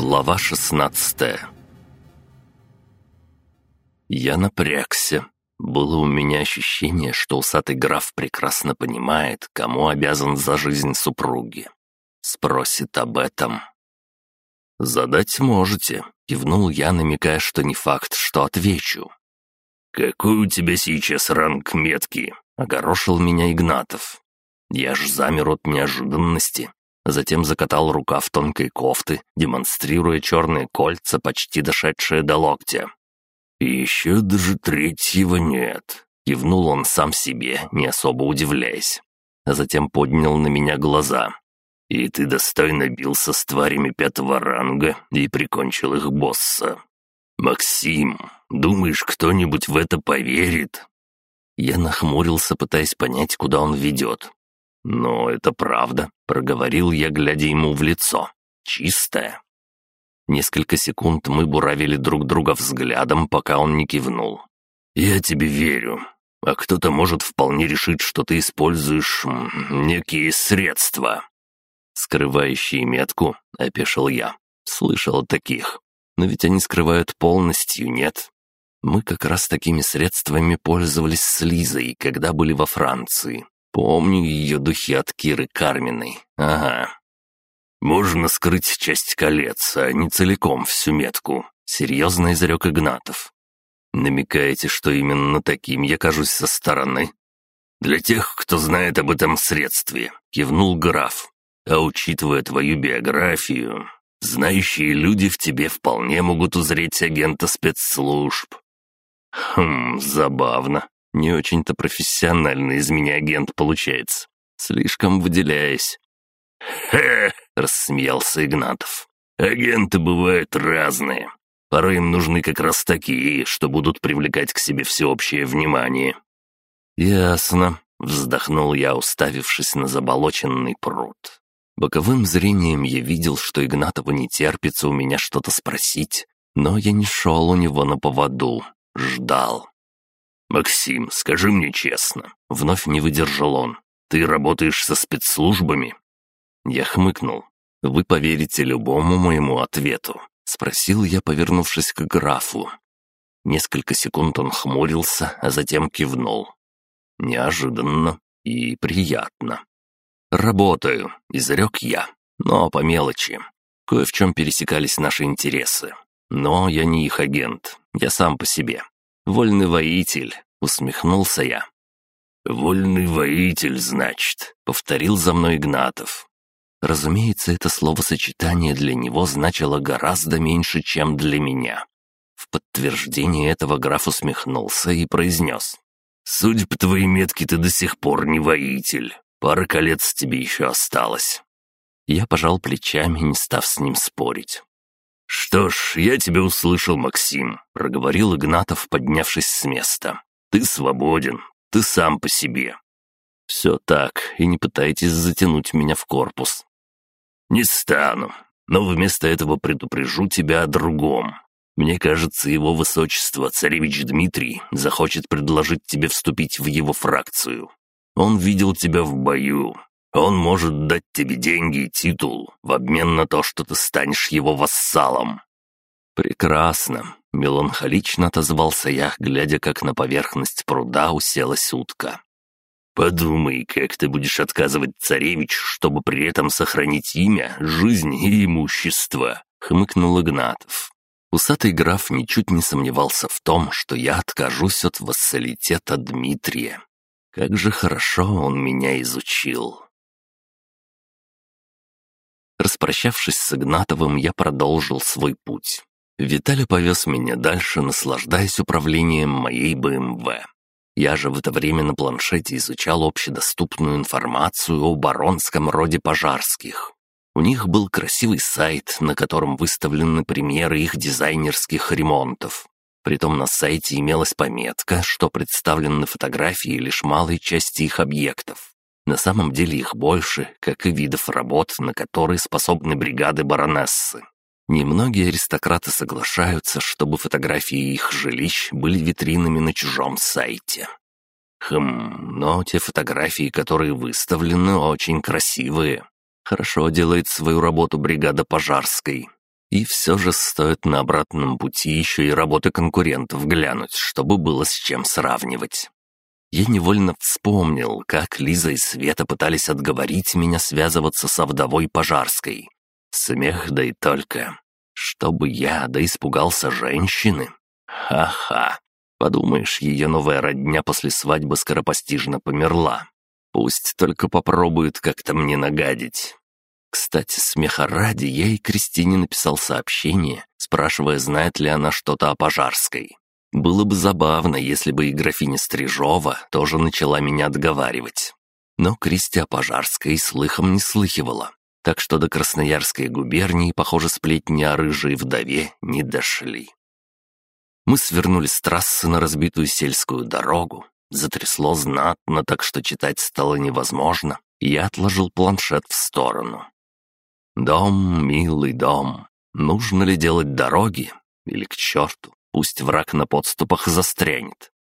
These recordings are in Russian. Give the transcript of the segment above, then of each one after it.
Глава шестнадцатая Я напрягся. Было у меня ощущение, что усатый граф прекрасно понимает, кому обязан за жизнь супруги. Спросит об этом. «Задать можете», — кивнул я, намекая, что не факт, что отвечу. «Какой у тебя сейчас ранг метки?» — огорошил меня Игнатов. Я ж замер от неожиданности. Затем закатал рукав тонкой кофты, демонстрируя черные кольца, почти дошедшие до локтя. еще даже третьего нет», — кивнул он сам себе, не особо удивляясь. Затем поднял на меня глаза. «И ты достойно бился с тварями пятого ранга и прикончил их босса. Максим, думаешь, кто-нибудь в это поверит?» Я нахмурился, пытаясь понять, куда он ведет. «Но это правда», — проговорил я, глядя ему в лицо. «Чистое». Несколько секунд мы буравили друг друга взглядом, пока он не кивнул. «Я тебе верю. А кто-то может вполне решить, что ты используешь некие средства». «Скрывающие метку», — опешил я. «Слышал о таких. Но ведь они скрывают полностью, нет?» Мы как раз такими средствами пользовались с Лизой, когда были во Франции. Помню ее духи от Киры Карминой. Ага. «Можно скрыть часть колец, а не целиком всю метку», — серьезно изрек Игнатов. «Намекаете, что именно таким я кажусь со стороны?» «Для тех, кто знает об этом средстве», — кивнул граф. «А учитывая твою биографию, знающие люди в тебе вполне могут узреть агента спецслужб». «Хм, забавно. Не очень-то профессиональный из меня агент получается. Слишком выделяясь. «Хе!» — рассмеялся Игнатов. «Агенты бывают разные. Порой им нужны как раз такие, что будут привлекать к себе всеобщее внимание». «Ясно», — вздохнул я, уставившись на заболоченный пруд. Боковым зрением я видел, что Игнатову не терпится у меня что-то спросить, но я не шел у него на поводу, ждал. «Максим, скажи мне честно», — вновь не выдержал он. «Ты работаешь со спецслужбами?» Я хмыкнул. «Вы поверите любому моему ответу?» — спросил я, повернувшись к графу. Несколько секунд он хмурился, а затем кивнул. Неожиданно и приятно. «Работаю», — изрек я, но по мелочи. Кое в чем пересекались наши интересы. Но я не их агент, я сам по себе. «Вольный воитель», — усмехнулся я. «Вольный воитель, значит», — повторил за мной Игнатов. Разумеется, это словосочетание для него значило гораздо меньше, чем для меня. В подтверждение этого граф усмехнулся и произнес. «Судя по твоей метке, ты до сих пор не воитель. Пара колец тебе еще осталось». Я пожал плечами, не став с ним спорить. «Что ж, я тебя услышал, Максим», — проговорил Игнатов, поднявшись с места. «Ты свободен, ты сам по себе». «Все так, и не пытайтесь затянуть меня в корпус». «Не стану, но вместо этого предупрежу тебя о другом. Мне кажется, его высочество, царевич Дмитрий, захочет предложить тебе вступить в его фракцию. Он видел тебя в бою, он может дать тебе деньги и титул в обмен на то, что ты станешь его вассалом». «Прекрасно», — меланхолично отозвался я, глядя, как на поверхность пруда уселась утка. «Подумай, как ты будешь отказывать царевич, чтобы при этом сохранить имя, жизнь и имущество», — хмыкнул Игнатов. Усатый граф ничуть не сомневался в том, что я откажусь от вассалитета Дмитрия. Как же хорошо он меня изучил. Распрощавшись с Игнатовым, я продолжил свой путь. Виталий повез меня дальше, наслаждаясь управлением моей БМВ. Я же в это время на планшете изучал общедоступную информацию о баронском роде пожарских. У них был красивый сайт, на котором выставлены примеры их дизайнерских ремонтов. Притом на сайте имелась пометка, что представлены фотографии лишь малой части их объектов. На самом деле их больше, как и видов работ, на которые способны бригады баронессы. Немногие аристократы соглашаются, чтобы фотографии их жилищ были витринами на чужом сайте. Хм, но те фотографии, которые выставлены, очень красивые. Хорошо делает свою работу бригада Пожарской. И все же стоит на обратном пути еще и работы конкурентов глянуть, чтобы было с чем сравнивать. Я невольно вспомнил, как Лиза и Света пытались отговорить меня связываться со вдовой Пожарской. Смех да и только. Чтобы я да испугался женщины. Ха-ха. Подумаешь, ее новая родня после свадьбы скоропостижно померла. Пусть только попробует как-то мне нагадить. Кстати, смеха ради, я и Кристине написал сообщение, спрашивая, знает ли она что-то о Пожарской. Было бы забавно, если бы и графиня Стрижова тоже начала меня отговаривать. Но Кристи о Пожарской слыхом не слыхивала, так что до Красноярской губернии, похоже, сплетни о рыжей вдове не дошли. Мы свернули с трассы на разбитую сельскую дорогу. Затрясло знатно, так что читать стало невозможно, и я отложил планшет в сторону. Дом, милый дом, нужно ли делать дороги? Или к черту, пусть враг на подступах застрянет.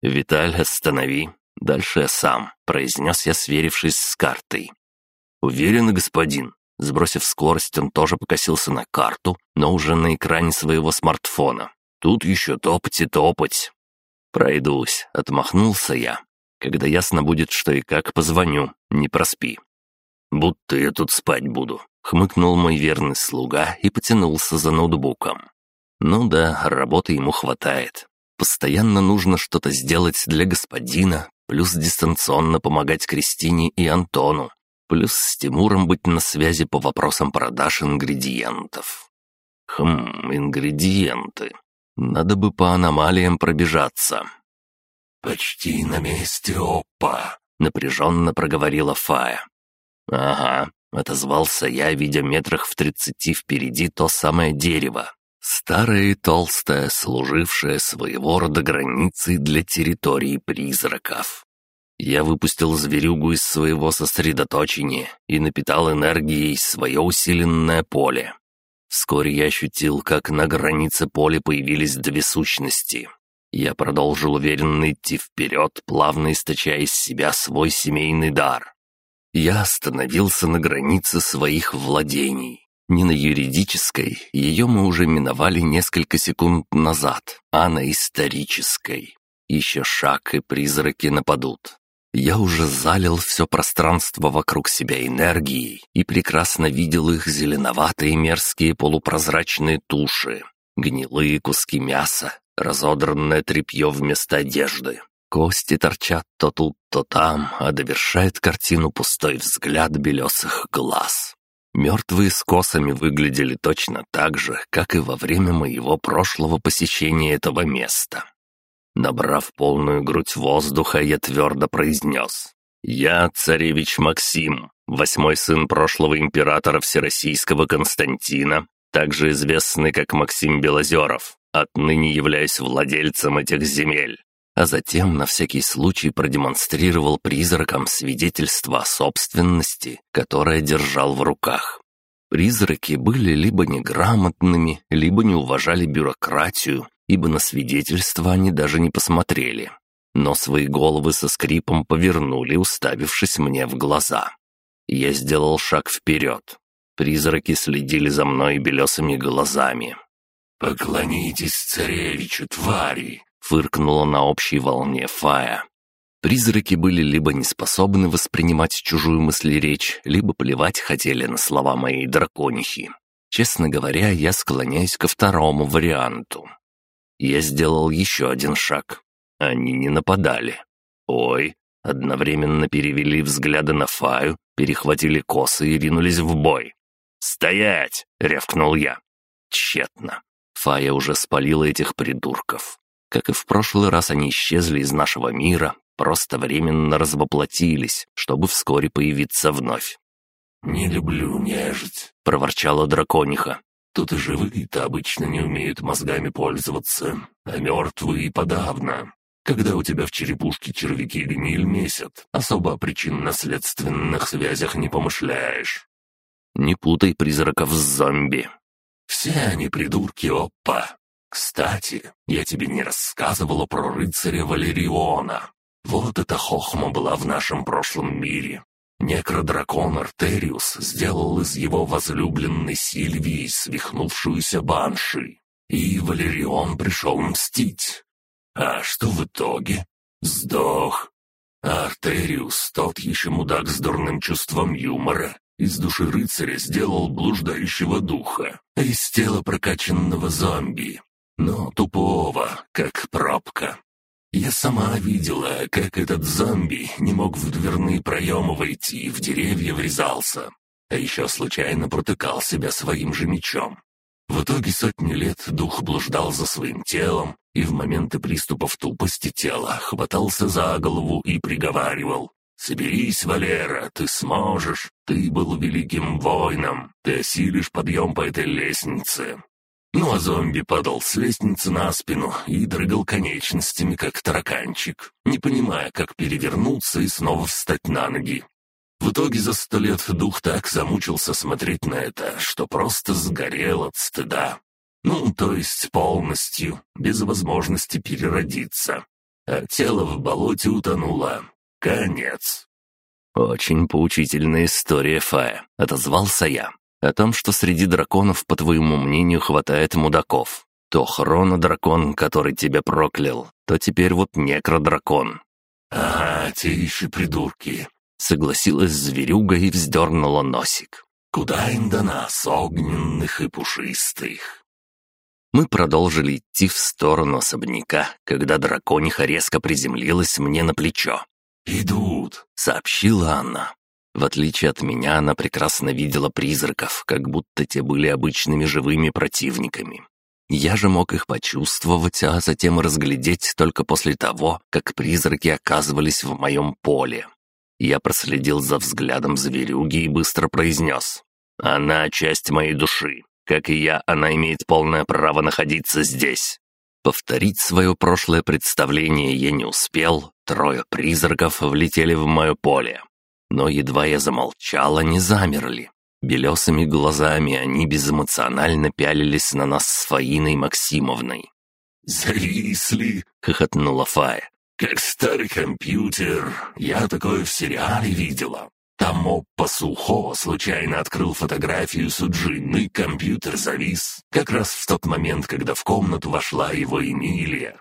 «Виталь, останови, дальше я сам», — произнес я, сверившись с картой. «Уверен, господин». Сбросив скорость, он тоже покосился на карту, но уже на экране своего смартфона. «Тут еще топать и топать». «Пройдусь», — отмахнулся я. «Когда ясно будет, что и как, позвоню, не проспи». «Будто я тут спать буду», — хмыкнул мой верный слуга и потянулся за ноутбуком. «Ну да, работы ему хватает. Постоянно нужно что-то сделать для господина, плюс дистанционно помогать Кристине и Антону, плюс с Тимуром быть на связи по вопросам продаж ингредиентов. Хм, ингредиенты. Надо бы по аномалиям пробежаться. «Почти на месте, опа!» — напряженно проговорила Фая. «Ага», — отозвался я, видя метрах в тридцати впереди то самое дерево. Старое и толстое, служившее своего рода границей для территории призраков. Я выпустил зверюгу из своего сосредоточения и напитал энергией свое усиленное поле. Вскоре я ощутил, как на границе поля появились две сущности. Я продолжил уверенно идти вперед, плавно источая из себя свой семейный дар. Я остановился на границе своих владений. Не на юридической, ее мы уже миновали несколько секунд назад, а на исторической. Еще шаг, и призраки нападут. Я уже залил все пространство вокруг себя энергией и прекрасно видел их зеленоватые мерзкие полупрозрачные туши, гнилые куски мяса, разодранное тряпье вместо одежды, Кости торчат то тут, то там, а довершает картину пустой взгляд белесых глаз. Мертвые с косами выглядели точно так же, как и во время моего прошлого посещения этого места. Набрав полную грудь воздуха, я твердо произнес. «Я царевич Максим, восьмой сын прошлого императора Всероссийского Константина, также известный как Максим Белозеров, отныне являюсь владельцем этих земель а затем на всякий случай продемонстрировал призракам свидетельство о собственности, которое держал в руках. Призраки были либо неграмотными, либо не уважали бюрократию, ибо на свидетельство они даже не посмотрели. Но свои головы со скрипом повернули, уставившись мне в глаза. Я сделал шаг вперед. Призраки следили за мной белесыми глазами. «Поклонитесь царевичу, твари!» Фыркнула на общей волне Фая. Призраки были либо не способны воспринимать чужую мысли-речь, либо плевать хотели на слова моей драконихи. Честно говоря, я склоняюсь ко второму варианту. Я сделал еще один шаг. Они не нападали. Ой, одновременно перевели взгляды на Фаю, перехватили косы и ринулись в бой. «Стоять!» — рявкнул я. Тщетно. Фая уже спалила этих придурков. Как и в прошлый раз, они исчезли из нашего мира, просто временно развоплотились, чтобы вскоре появиться вновь. «Не люблю нежить», — проворчала дракониха. «Тут и живые-то обычно не умеют мозгами пользоваться, а мертвые подавно. Когда у тебя в черепушке червяки гниль месят, особо о причинно-следственных связях не помышляешь». «Не путай призраков с зомби». «Все они придурки, опа. Кстати, я тебе не рассказывала про рыцаря Валериона. Вот эта хохма была в нашем прошлом мире. Некродракон Артериус сделал из его возлюбленной Сильвии свихнувшуюся банши, и Валерион пришел мстить. А что в итоге? Сдох. Артериус, тот еще мудак с дурным чувством юмора, из души рыцаря сделал блуждающего духа, а из тела прокачанного зомби. Но тупого, как пробка. Я сама видела, как этот зомби не мог в дверные проемы войти и в деревья врезался, а еще случайно протыкал себя своим же мечом. В итоге сотни лет дух блуждал за своим телом и в моменты приступов тупости тела хватался за голову и приговаривал «Соберись, Валера, ты сможешь, ты был великим воином, ты осилишь подъем по этой лестнице, ну а зомби падал с лестницы на спину и дрыгал конечностями, как тараканчик, не понимая, как перевернуться и снова встать на ноги. В итоге за сто лет дух так замучился смотреть на это, что просто сгорел от стыда. Ну, то есть полностью, без возможности переродиться. А тело в болоте утонуло. Конец. «Очень поучительная история, Фая», — отозвался я о том, что среди драконов, по твоему мнению, хватает мудаков. То хронодракон, который тебя проклял, то теперь вот некродракон». «Ага, те еще придурки», — согласилась зверюга и вздернула носик. «Куда им до нас, огненных и пушистых?» Мы продолжили идти в сторону особняка, когда дракониха резко приземлилась мне на плечо. «Идут», — сообщила она. В отличие от меня, она прекрасно видела призраков, как будто те были обычными живыми противниками. Я же мог их почувствовать, а затем разглядеть только после того, как призраки оказывались в моем поле. Я проследил за взглядом зверюги и быстро произнес. «Она часть моей души. Как и я, она имеет полное право находиться здесь». Повторить свое прошлое представление я не успел. Трое призраков влетели в мое поле. Но едва я замолчал, они замерли. Белесыми глазами они безэмоционально пялились на нас с Фаиной Максимовной. «Зависли!» — хохотнула Фая. «Как старый компьютер. Я такое в сериале видела. Там Оппа Сухо случайно открыл фотографию Суджин, и компьютер завис. Как раз в тот момент, когда в комнату вошла его Эмилия.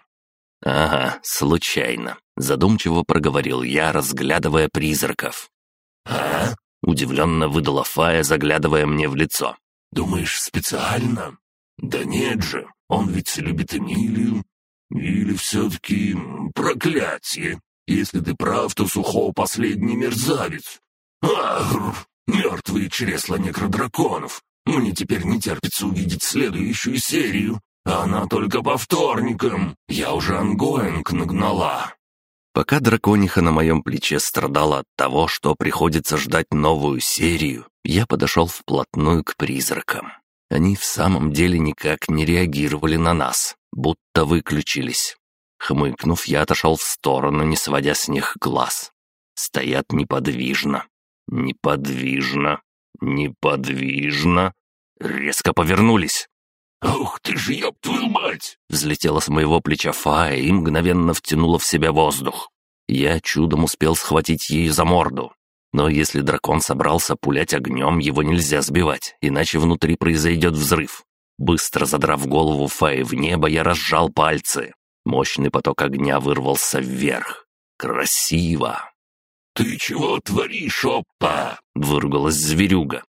«Ага, случайно», — задумчиво проговорил я, разглядывая призраков. «А?» — удивленно выдала Фая, заглядывая мне в лицо. «Думаешь, специально? Да нет же, он ведь любит Эмилию. Или все-таки проклятие? Если ты прав, то Сухо последний мерзавец. Ах, мертвые чресла некродраконов. Мне теперь не терпится увидеть следующую серию. Она только по вторникам. Я уже ongoing нагнала. Пока дракониха на моем плече страдала от того, что приходится ждать новую серию, я подошел вплотную к призракам. Они в самом деле никак не реагировали на нас, будто выключились. Хмыкнув, я отошел в сторону, не сводя с них глаз. Стоят неподвижно. Неподвижно. Неподвижно. Резко повернулись. «Ух ты ж, ёб твою мать!» Взлетела с моего плеча Фая и мгновенно втянула в себя воздух. Я чудом успел схватить ее за морду. Но если дракон собрался пулять огнем, его нельзя сбивать, иначе внутри произойдет взрыв. Быстро задрав голову Фаи в небо, я разжал пальцы. Мощный поток огня вырвался вверх. Красиво! «Ты чего творишь, опа?» — выругалась зверюга.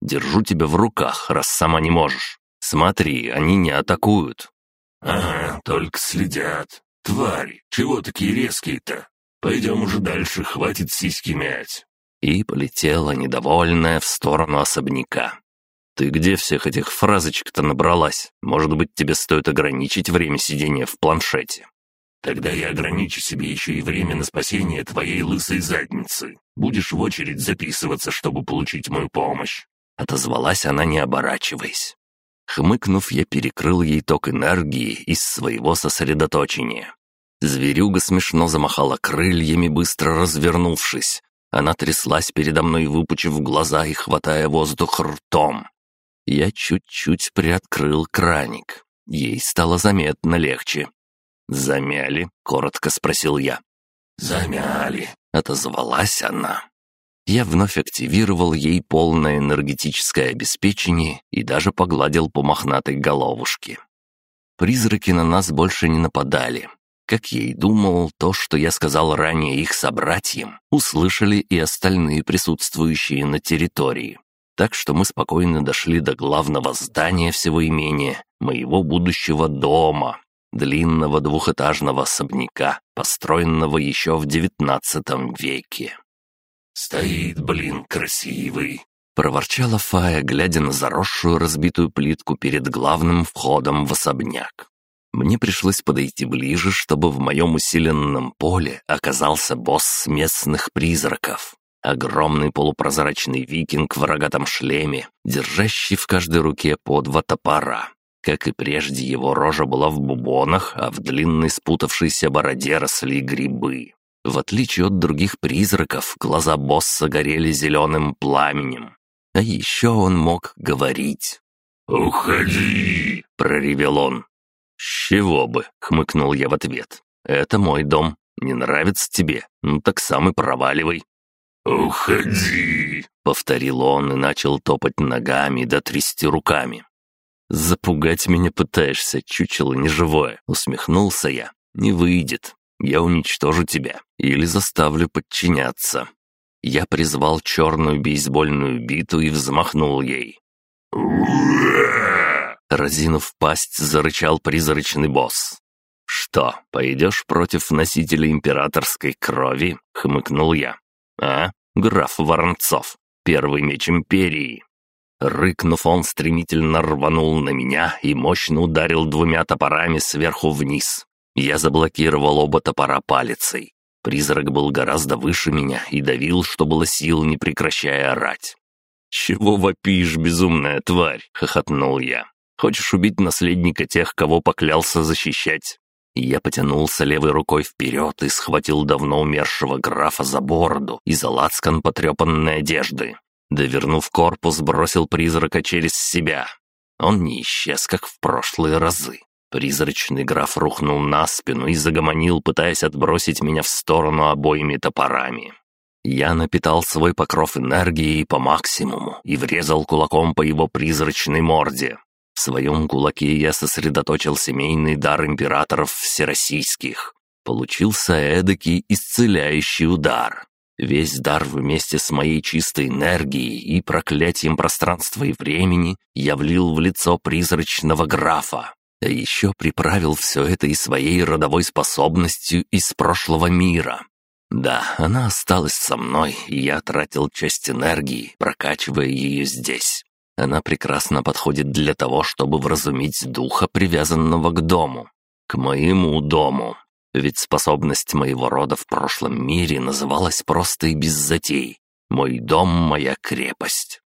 «Держу тебя в руках, раз сама не можешь. Смотри, они не атакуют». «Ага, только следят. Твари, чего такие резкие-то? Пойдем уже дальше, хватит сиськи мять». И полетела недовольная в сторону особняка. «Ты где всех этих фразочек-то набралась? Может быть, тебе стоит ограничить время сидения в планшете?» «Тогда я ограничу себе еще и время на спасение твоей лысой задницы. Будешь в очередь записываться, чтобы получить мою помощь». Отозвалась она, не оборачиваясь. Хмыкнув, я перекрыл ей ток энергии из своего сосредоточения. Зверюга смешно замахала крыльями, быстро развернувшись. Она тряслась передо мной, выпучив глаза и хватая воздух ртом. Я чуть-чуть приоткрыл краник. Ей стало заметно легче. «Замяли?» — коротко спросил я. «Замяли», — отозвалась она. Я вновь активировал ей полное энергетическое обеспечение и даже погладил по мохнатой головушке. Призраки на нас больше не нападали. Как я и думал, то, что я сказал ранее их собратьям, услышали и остальные присутствующие на территории. Так что мы спокойно дошли до главного здания всего имения, моего будущего дома, длинного двухэтажного особняка, построенного еще в девятнадцатом веке. «Стоит, блин, красивый!» — проворчала Фая, глядя на заросшую разбитую плитку перед главным входом в особняк. Мне пришлось подойти ближе, чтобы в моем усиленном поле оказался босс местных призраков. Огромный полупрозрачный викинг в рогатом шлеме, держащий в каждой руке по два топора. Как и прежде, его рожа была в бубонах, а в длинной спутавшейся бороде росли грибы. В отличие от других призраков, глаза босса горели зеленым пламенем. А еще он мог говорить. «Уходи!» — проревел он. «С чего бы?» — хмыкнул я в ответ. «Это мой дом. Не нравится тебе? Ну так сам и проваливай». «Уходи!» — повторил он и начал топать ногами да трясти руками. «Запугать меня пытаешься, чучело неживое», — усмехнулся я. «Не выйдет. Я уничтожу тебя или заставлю подчиняться». Я призвал черную бейсбольную биту и взмахнул ей. Разинув пасть, зарычал призрачный босс. «Что, пойдешь против носителя императорской крови?» — хмыкнул я. «А, граф Воронцов, первый меч империи». Рыкнув, он стремительно рванул на меня и мощно ударил двумя топорами сверху вниз. Я заблокировал оба топора палицей. Призрак был гораздо выше меня и давил, что было сил, не прекращая орать. «Чего вопишь, безумная тварь?» — хохотнул я. «Хочешь убить наследника тех, кого поклялся защищать?» Я потянулся левой рукой вперед и схватил давно умершего графа за бороду и за потрепанной одежды. Довернув корпус, бросил призрака через себя. Он не исчез, как в прошлые разы. Призрачный граф рухнул на спину и загомонил, пытаясь отбросить меня в сторону обоими топорами. Я напитал свой покров энергией по максимуму и врезал кулаком по его призрачной морде. В своем кулаке я сосредоточил семейный дар императоров всероссийских. Получился эдакий исцеляющий удар. Весь дар вместе с моей чистой энергией и проклятием пространства и времени я влил в лицо призрачного графа. А еще приправил все это и своей родовой способностью из прошлого мира. Да, она осталась со мной, и я тратил часть энергии, прокачивая ее здесь. Она прекрасно подходит для того, чтобы вразумить духа, привязанного к дому. К моему дому. Ведь способность моего рода в прошлом мире называлась просто и без затей. Мой дом — моя крепость.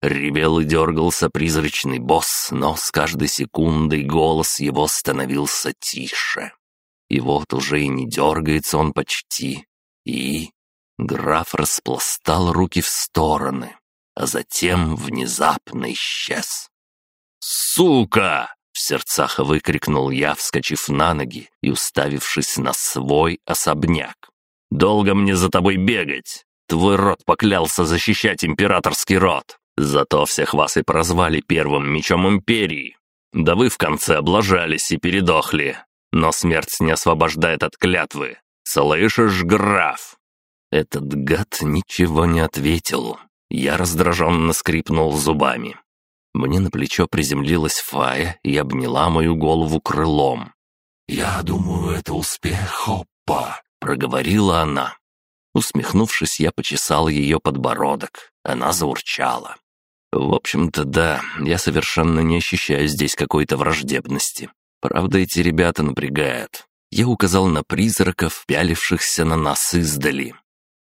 Ревел и дергался призрачный босс, но с каждой секундой голос его становился тише. И вот уже и не дергается он почти. И граф распластал руки в стороны, а затем внезапно исчез. «Сука!» — в сердцах выкрикнул я, вскочив на ноги и уставившись на свой особняк. «Долго мне за тобой бегать? Твой род поклялся защищать императорский род. Зато всех вас и прозвали первым мечом Империи. Да вы в конце облажались и передохли. Но смерть не освобождает от клятвы. Слышишь, граф?» Этот гад ничего не ответил. Я раздраженно скрипнул зубами. Мне на плечо приземлилась Фая и обняла мою голову крылом. «Я думаю, это успех, Хоппа», — проговорила она. Усмехнувшись, я почесал ее подбородок. Она заурчала. В общем-то, да, я совершенно не ощущаю здесь какой-то враждебности. Правда, эти ребята напрягают. Я указал на призраков, пялившихся на нас издали.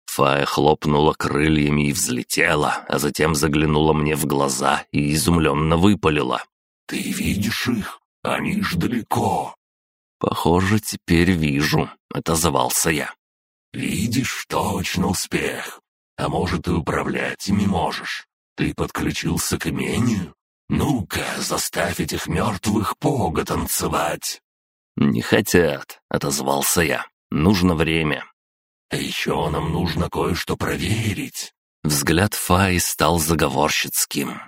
Фая хлопнула крыльями и взлетела, а затем заглянула мне в глаза и изумленно выпалила. «Ты видишь их? Они ж далеко». «Похоже, теперь вижу», — отозвался я. «Видишь, точно успех. А может, и управлять ими можешь. «Ты подключился к имению? Ну-ка, заставь этих мертвых пога танцевать!» «Не хотят», — отозвался я. «Нужно время». А еще нам нужно кое-что проверить». Взгляд Фаи стал заговорщицким.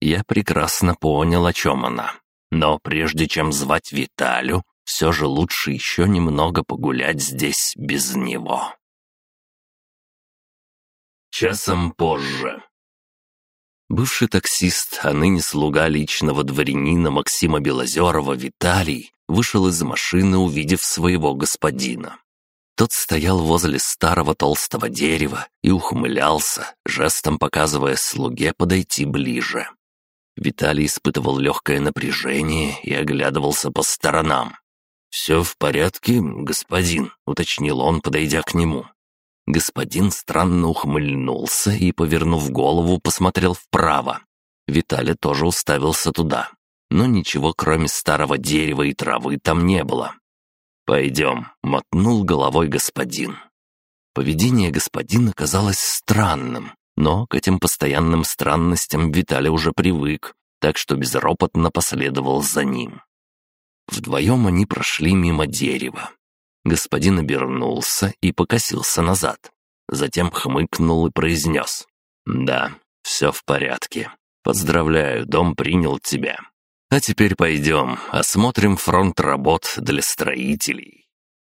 Я прекрасно понял, о чем она. Но прежде чем звать Виталю, все же лучше еще немного погулять здесь без него. Часом позже. Бывший таксист, а ныне слуга личного дворянина Максима Белозерова Виталий вышел из машины, увидев своего господина. Тот стоял возле старого толстого дерева и ухмылялся, жестом показывая слуге подойти ближе. Виталий испытывал легкое напряжение и оглядывался по сторонам. «Все в порядке, господин», — уточнил он, подойдя к нему. Господин странно ухмыльнулся и, повернув голову, посмотрел вправо. Виталий тоже уставился туда. Но ничего, кроме старого дерева и травы, там не было. «Пойдем», — мотнул головой господин. Поведение господина казалось странным, но к этим постоянным странностям Виталий уже привык, так что безропотно последовал за ним. Вдвоем они прошли мимо дерева. Господин обернулся и покосился назад. Затем хмыкнул и произнес. «Да, все в порядке. Поздравляю, дом принял тебя. А теперь пойдем, осмотрим фронт работ для строителей».